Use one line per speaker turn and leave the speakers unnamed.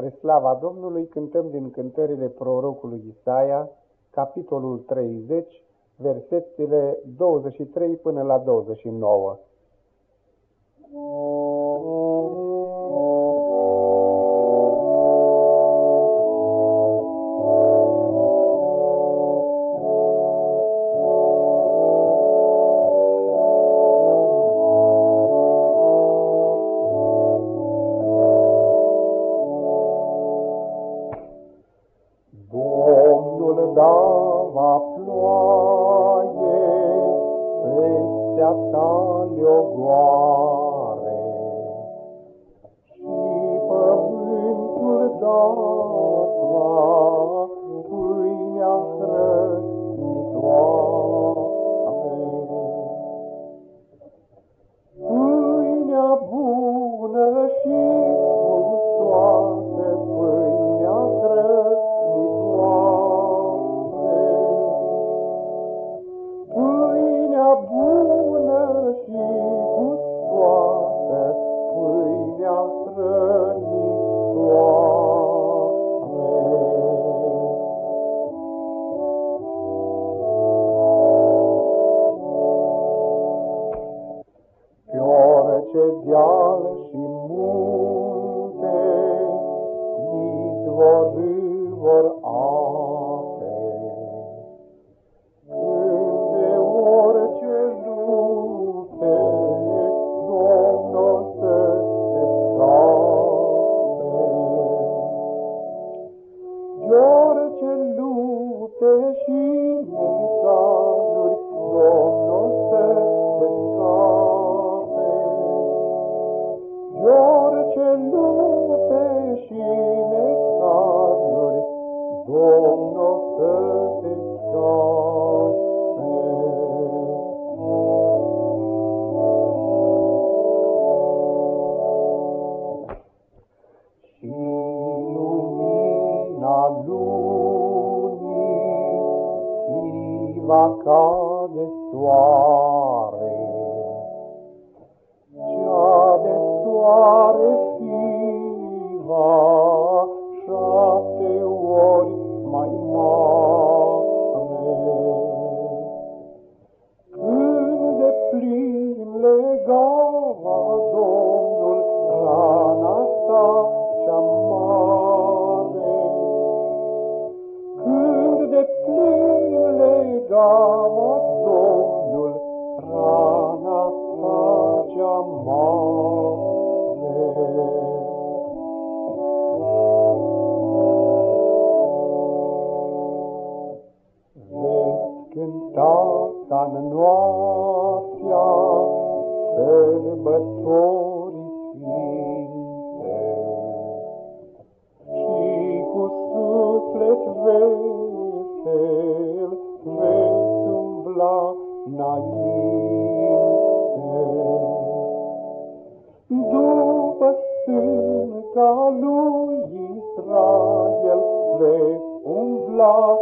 Spre slava Domnului cântăm din cântările prorocului Isaia, capitolul 30, versetele 23 până la 29.
Peste-a ta leogoare. Și pământul dava pâinea hrănitoare. Pe orice deal și munte, izvor și necazuri, Domnul să te scape. Și lunii va cade soare. Legava Domnul rana sa cea mare, când de plin legava Domnul rana sa cea mare. Veți cânta ca în sărbătorii sfinte și cu suflet vesel veți umbla înainte. După stânca lui Israel veți umbla